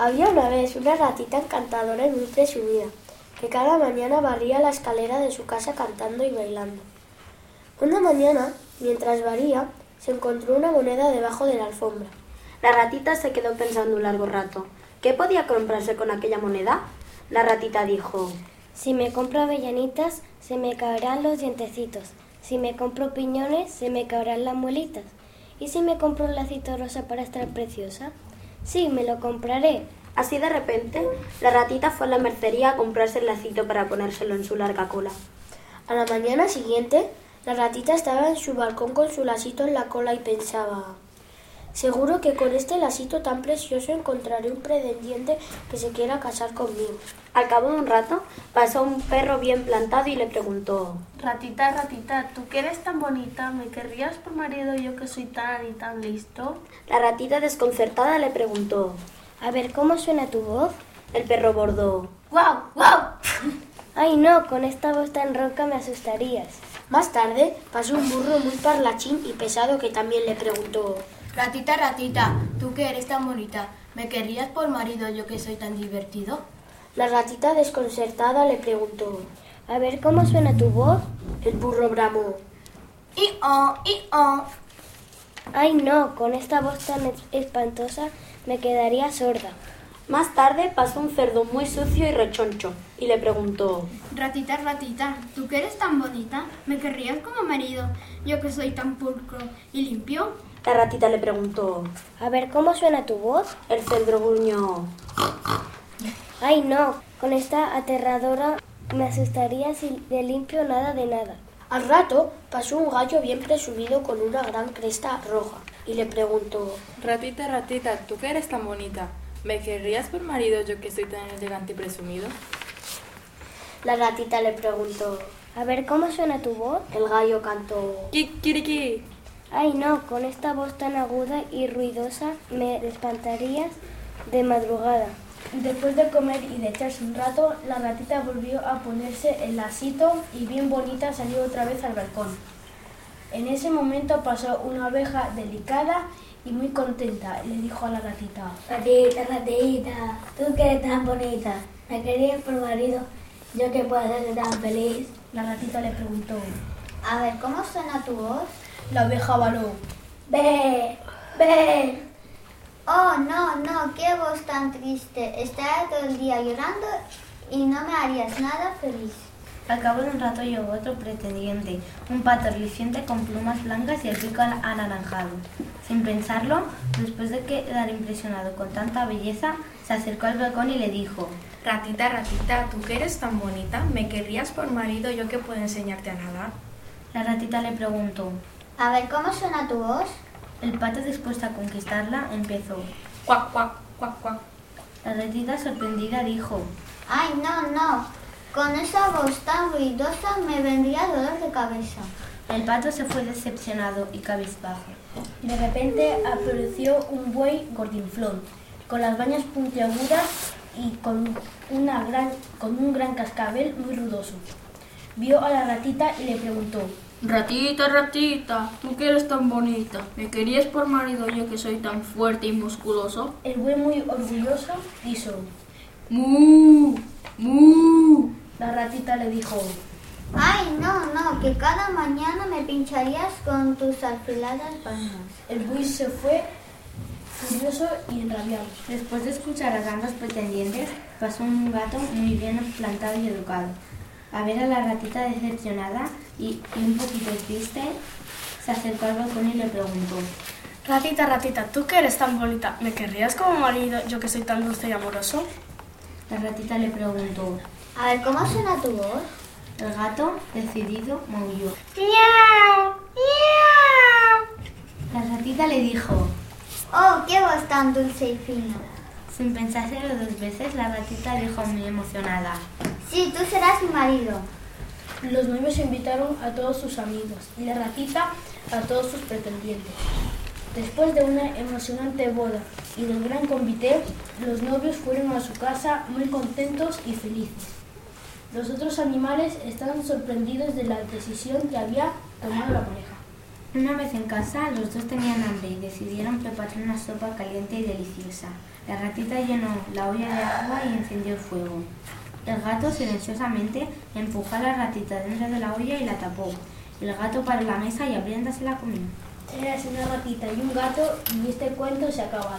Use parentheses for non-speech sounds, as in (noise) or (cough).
Había una vez una ratita encantadora y muy presumida, que cada mañana barría la escalera de su casa cantando y bailando. Una mañana, mientras barría, se encontró una moneda debajo de la alfombra. La ratita se quedó pensando un largo rato. ¿Qué podía comprarse con aquella moneda? La ratita dijo, Si me compro avellanitas, se me caerán los dientecitos. Si me compro piñones, se me caerán las muelitas. ¿Y si me compro un lacito rosa para estar preciosa? Sí, me lo compraré. Así de repente, la ratita fue a la mercería a comprarse el lacito para ponérselo en su larga cola. A la mañana siguiente, la ratita estaba en su balcón con su lacito en la cola y pensaba, seguro que con este lacito tan precioso encontraré un pretendiente que se quiera casar conmigo. Al cabo de un rato, pasó un perro bien plantado y le preguntó, Ratita, ratita, tú que eres tan bonita, ¿me querrías por marido yo que soy tan y tan listo? La ratita desconcertada le preguntó, A ver, ¿cómo suena tu voz? El perro bordó, ¡Guau, guau! (laughs) Ay, no, con esta voz tan ronca me asustarías. Más tarde, pasó un burro muy parlachín y pesado que también le preguntó, Ratita, ratita, tú que eres tan bonita, ¿me querrías por marido yo que soy tan divertido? La ratita desconcertada le preguntó. A ver, ¿cómo suena tu voz? El burro bramó. ¡Y oh, y oh! Ay, no, con esta voz tan espantosa me quedaría sorda. Más tarde pasó un cerdo muy sucio y rechoncho y le preguntó, Ratita, ratita, tú que eres tan bonita, ¿me querrías como marido? Yo que soy tan pulcro y limpio. La ratita le preguntó, A ver, ¿cómo suena tu voz? el cerdo gruñó, Ay, no, con esta aterradora me asustaría si de limpio nada de nada. Al rato pasó un gallo bien presumido con una gran cresta roja y le preguntó, Ratita, ratita, tú que eres tan bonita, ¿me querrías por marido yo que soy tan elegante y presumido? la ratita le preguntó, A ver, ¿cómo suena tu voz? el gallo cantó, Kikiriki. Ay, no, con esta voz tan aguda y ruidosa me espantarías de madrugada. Después de comer y de echarse un rato, la ratita volvió a ponerse el lacito y bien bonita salió otra vez al balcón. En ese momento pasó una abeja delicada y muy contenta. Le dijo a la ratita, Ratita, ratita, tú que eres tan bonita, ¿me querías por marido? Yo que puedo hacerte tan feliz. la ratita le preguntó. A ver, ¿cómo suena tu voz? La abeja baló. Ve, ve. Oh, no, no, qué voz tan triste. Estaré todo el día llorando y no me harías nada feliz. Al cabo de un rato llegó otro pretendiente, un pato reluciente con plumas blancas y el pico ana- anaranjado. Sin pensarlo, después de quedar impresionado con tanta belleza, se acercó al balcón y le dijo, Ratita, ratita, tú que eres tan bonita, ¿me querrías por marido yo que puedo enseñarte a nadar? La ratita le preguntó. A ver, ¿cómo suena tu voz? El pato dispuesto a conquistarla empezó. Cuac, cuac, cuac, cuac. La ratita sorprendida dijo, Ay, no, no. Con esa voz tan ruidosa me vendría dolor de cabeza. el pato se fue decepcionado y cabizbajo. De repente apareció un buey gordinflón, con las bañas puntiagudas y con, una gran, con un gran cascabel muy rudoso. Vio a la ratita y le preguntó, Ratita, ratita, tú que eres tan bonita, ¿me querías por marido yo que soy tan fuerte y musculoso? el buey muy orgulloso hizo. ¡Mu! ¡Mu! La ratita le dijo, Ay, no, no, que cada mañana me pincharías con tus afiladas palmas. el buey se fue furioso y enrabiado. Después de escuchar a ambos pretendientes, pasó un gato muy bien plantado y educado. A ver a la ratita decepcionada y, y un poquito triste, se acercó al balcón y le preguntó. Ratita, ratita, tú que eres tan bonita, ¿me querrías como marido yo que soy tan dulce y amoroso? La ratita le preguntó. A ver, ¿cómo suena tu voz? El gato, decidido, maulló. ¡Miau! ¡Miau! La ratita le dijo. Oh, qué voz tan dulce y fina. Sin pensárselo dos veces, la ratita dijo muy emocionada. Sí, tú serás mi marido. Los novios invitaron a todos sus amigos y la ratita a todos sus pretendientes. Después de una emocionante boda y del gran convite, los novios fueron a su casa muy contentos y felices. Los otros animales estaban sorprendidos de la decisión que había tomado la pareja. Una vez en casa, los dos tenían hambre y decidieron preparar una sopa caliente y deliciosa. La ratita llenó la olla de agua y encendió el fuego. El gato silenciosamente empujó a la ratita dentro de la olla y la tapó. El gato paró la mesa y abriéndose la comió. Eras una ratita y un gato y este cuento se ha acabado.